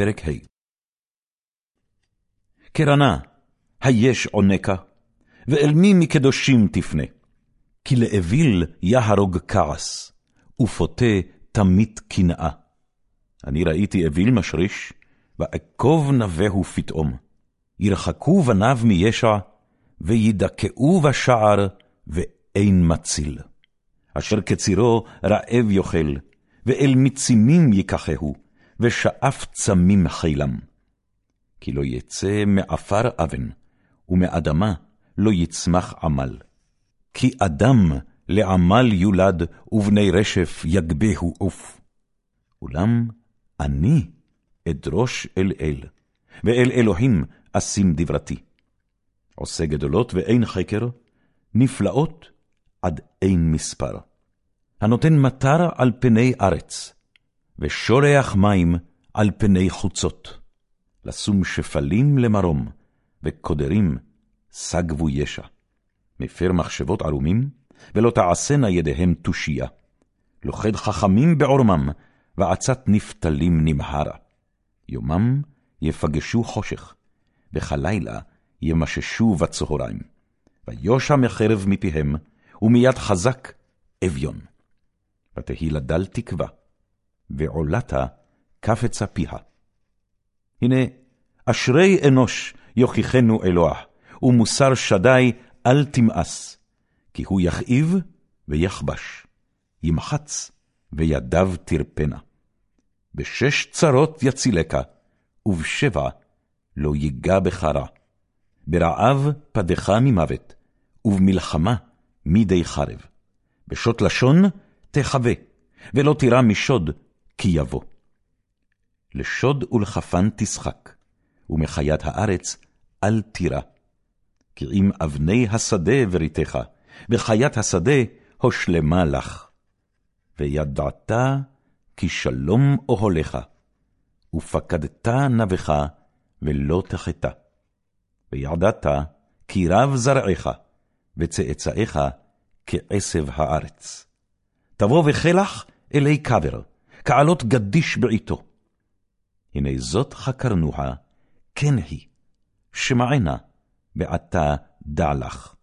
פרק ה' קרנה, היש עונקה, ואל מי מקדושים תפנה? כי לאוויל יהרוג כעס, ופוטה תמית קנאה. אני ראיתי אוויל משריש, ואקוב נבהו פתאום. ירחקו בניו מישע, וידכאו בשער, ואין מציל. אשר כצירו רעב יאכל, ואל מצימים ייקחהו, ושאף צמים חילם. כי לא יצא מעפר אבן, ומאדמה לא יצמח עמל. כי אדם לעמל יולד, ובני רשף יגבהו עוף. אולם אני אדרוש אל אל, ואל אלוהים אשים דברתי. עושה גדולות ואין חקר, נפלאות עד אין מספר. הנותן מטר על פני ארץ, ושורח מים על פני חוצות. לשום שפלים למרום, וקודרים סגבו ישע. מפר מחשבות ערומים, ולא תעשנה ידיהם תושייה. לוכד חכמים בעורמם, ועצת נפתלים נמהרה. יומם יפגשו חושך, וכלילה ימששו בצהריים. ויושע מחרב מפיהם, ומיד חזק אביון. ותהי לדל תקווה, ועולתה קפצה פיה. הנה, אשרי אנוש יוכיחנו אלוה, ומוסר שדי אל תמאס, כי הוא יכאיב ויחבש, ימחץ וידיו תרפנה. בשש צרות יצילך, ובשבע לא ייגע בך רע. ברעב פדך ממוות, ובמלחמה מידי חרב. בשוט לשון תחווה, ולא תירא משוד, כי יבוא. לשוד ולחפן תשחק, ומחיית הארץ אל תירא. כי אם אבני השדה בריתך, וחיית השדה הושלמה לך. וידעת כי שלום אוהליך, ופקדת נבך, ולא תחטא. וידעת כי רב זרעך, וצאצאיך כעשב הארץ. תבוא וחלח אלי קבר, כעלות גדיש בעתו. הנה זאת חקרנוה, כן היא, שמענה, ועתה דע לך.